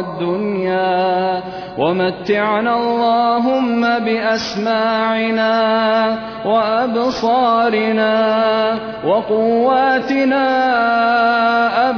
الدنيا ومتعنا اللهم بأسماعنا وأبصارنا وقواتنا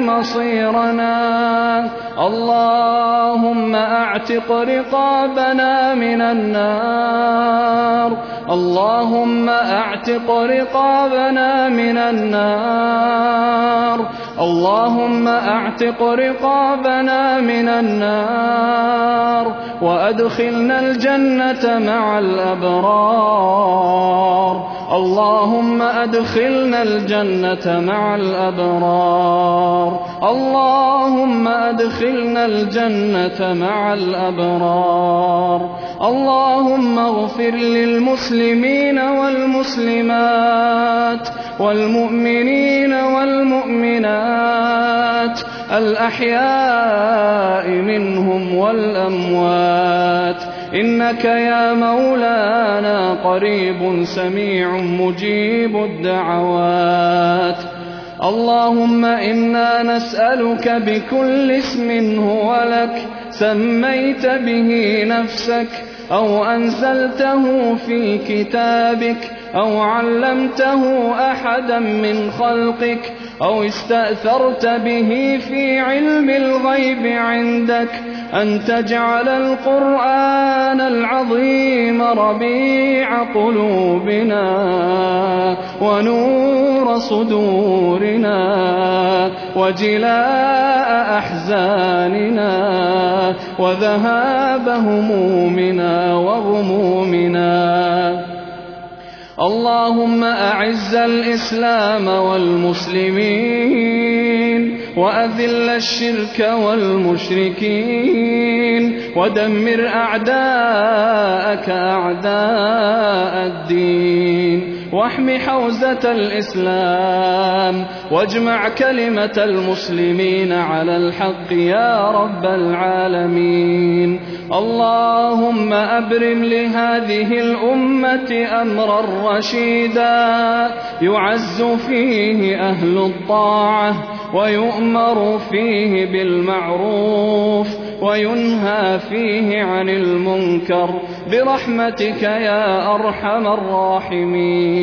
مصيرنا. اللهم أعتق رقابنا من النار. اللهم أعتق رقابنا من النار. اللهم أعتق رقابنا من النار. وأدخلنا الجنة مع الأبرار. اللهم أدخلنا الجنة مع الأبرار. اللهم أدخلنا الجنة مع الأبرار. اللهم اغفر للمسلمين والمسلمات والمؤمنين والمؤمنات الأحياء منهم والأموات. إنك يا مولانا قريب سميع مجيب الدعوات. اللهم إنا نسألك بكل اسم هو لك سميت به نفسك أو أنزلته في كتابك أو علمته أحدا من خلقك أو استأثرت به في علم الغيب عندك أن تجعل القرآن العظيم ربيع قلوبنا ونور صدورنا وجلاء أحزاننا وذهاب همومنا وغمومنا. اللهم أعز الإسلام والمسلمين وأذل الشرك والمشركين ودمر أعداءك أعداء الدين واحم حوزة الإسلام واجمع كلمة المسلمين على الحق يا رب العالمين. اللهم أبرم لهذه الأمة أمرا رشيدا يعز فيه أهل الطاعة ويؤمر فيه بالمعروف وينهى فيه عن المنكر. برحمتك يا أرحم الراحمين.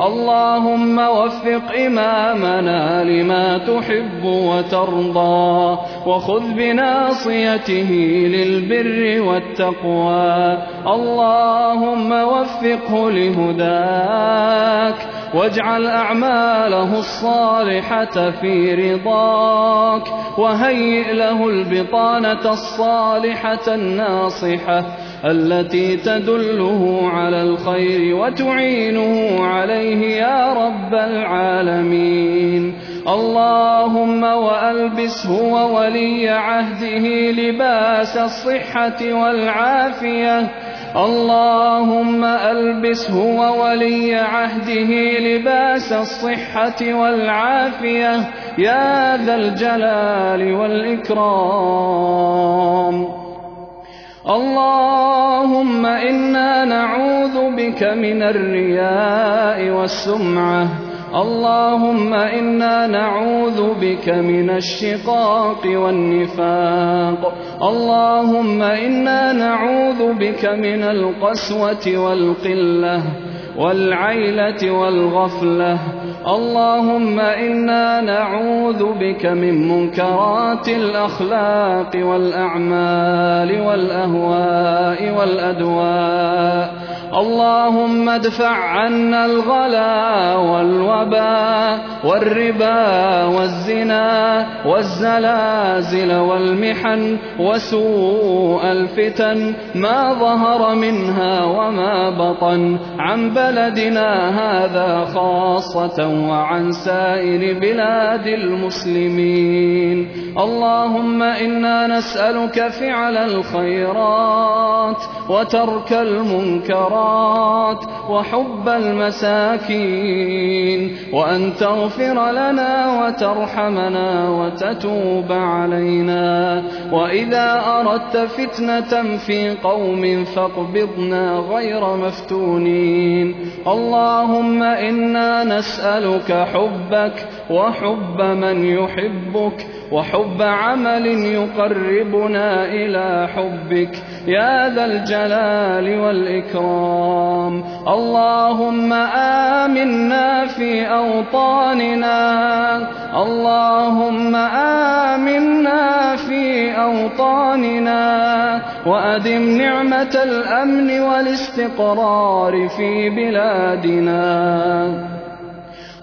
اللهم وفق إمامنا لما تحب وترضى وخذ بناصيته للبر والتقوى. اللهم وفقه لهداك واجعل أعماله الصالحة في رضاك وهيئ له البطانة الصالحة الناصحة. التي تدله على الخير وتعينه عليه يا رب العالمين. اللهم وألبسه وولي عهده لباس الصحة والعافية. اللهم ألبسه وولي عهده لباس الصحة والعافية. يا ذا الجلال والإكرام. اللهم إنا نعوذ بك من الرياء والسمعة. اللهم إنا نعوذ بك من الشقاق والنفاق. اللهم إنا نعوذ بك من القسوة والقلة. والعيلة والغفلة. اللهم إنا نعوذ بك من منكرات الأخلاق والأعمال والأهواء والأدواء. اللهم ادفع عنا الغلا والوبا والربا والزنا والزلازل والمحن وسوء الفتن ما ظهر منها وما بطن عن بلدنا هذا خاصة وعن سائر بلاد المسلمين. اللهم إنا نسألك فعل الخيرات وترك المنكرات وحب المساكين وأن تغفر لنا وترحمنا وتتوب علينا وإذا أردت فتنة في قوم فاقبضنا غير مفتونين اللهم إنا نسألك حبك وحب من يحبك وحب عمل يقربنا إلى حبك. يا ذا الجلال والإكرام. اللهم آمنا في أوطاننا. اللهم آمنا في أوطاننا. وأدم نعمة الأمن والاستقرار في بلادنا.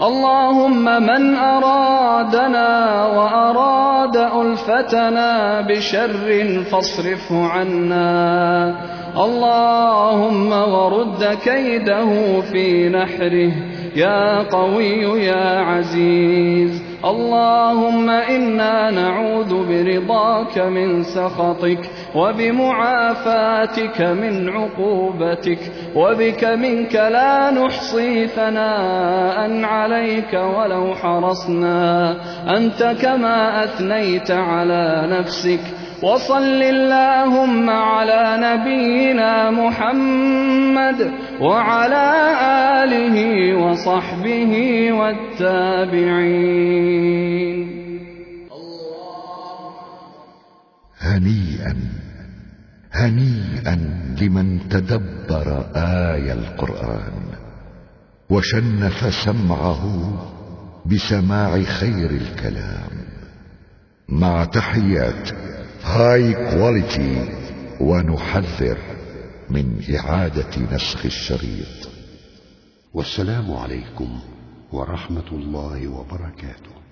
اللهم من أرادنا وأراد ألفتنا بشر فاصرفه عنا. اللهم ورد كيده في نحره. يا قوي يا عزيز. اللهم إنا نعوذ برضاك من سخطك وبمعافاتك من عقوبتك وبك منك لا نحصي ثناء عليك ولو حرصنا. أنت كما أثنيت على نفسك. وصل اللهم على نبينا محمد وعلى آله وصحبه والتابعين. هنيئا هنيئا لمن تدبر آي القرآن وشنف سمعه بسماع خير الكلام مع تحيات هاي كواليتي ونحذر من إعادة نسخ الشريط. والسلام عليكم ورحمة الله وبركاته.